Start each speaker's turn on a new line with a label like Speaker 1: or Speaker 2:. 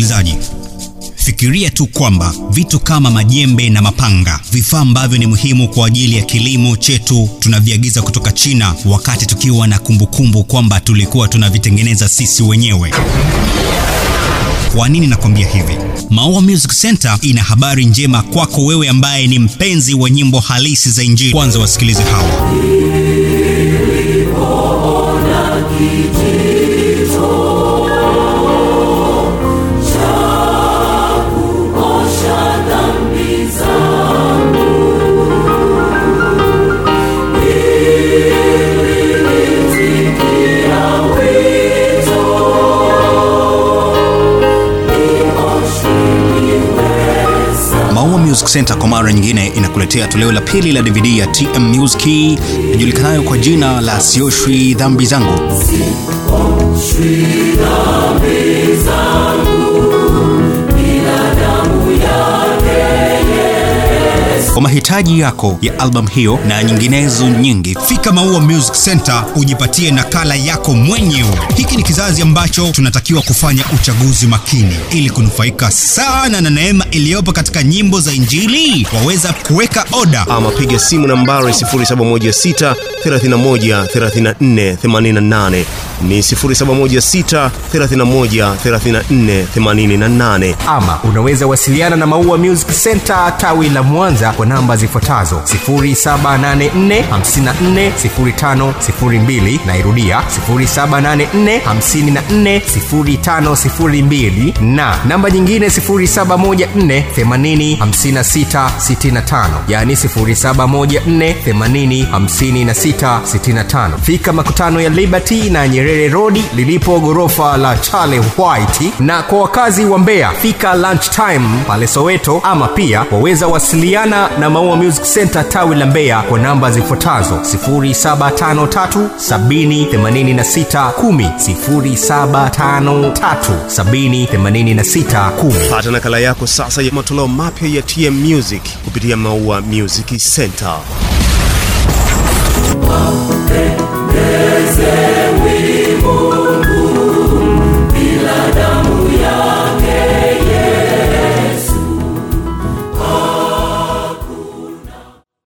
Speaker 1: msikilizaji, fikiria tu kwamba vitu kama majembe na mapanga, vifaa ambavyo ni muhimu kwa ajili ya kilimo chetu, tunaviagiza kutoka China, wakati tukiwa na kumbukumbu kwamba tulikuwa tunavitengeneza sisi wenyewe. Kwa nini nakwambia hivi? Maua Music Center ina habari njema kwako wewe ambaye ni mpenzi wa nyimbo halisi za Injili. Kwanza wasikilize hawa. Music Center kwa mara nyingine inakuletea toleo la pili la DVD ya TM Music ijulikanayo kwa jina la Sioshwi Dhambi Zangu. Kwa mahitaji yako ya albamu hiyo na nyinginezo nyingi, fika Maua Music Center ujipatie nakala yako mwenyewe. Hiki ni kizazi ambacho tunatakiwa kufanya uchaguzi makini ili kunufaika sana na neema iliyopo katika nyimbo za Injili. Waweza kuweka oda
Speaker 2: ama piga simu nambari 0716 31 34 88 ni 0716 31 34 88
Speaker 3: ama unaweza wasiliana na maua music center tawi la mwanza kwa namba zifuatazo 784540502 nairudia 784540502 na namba nyingine 714805665 yani 714805665 fika makutano ya liberty na nyerere rodi lilipo ghorofa la chale white. Na kwa wakazi wa mbea fika lunch time pale soweto. Ama pia waweza wasiliana na maua music center tawi la mbea kwa namba zifuatazo 753 753
Speaker 2: pata nakala yako sasa ya matoleo mapya ya tm music kupitia maua music center
Speaker 4: Até desejo.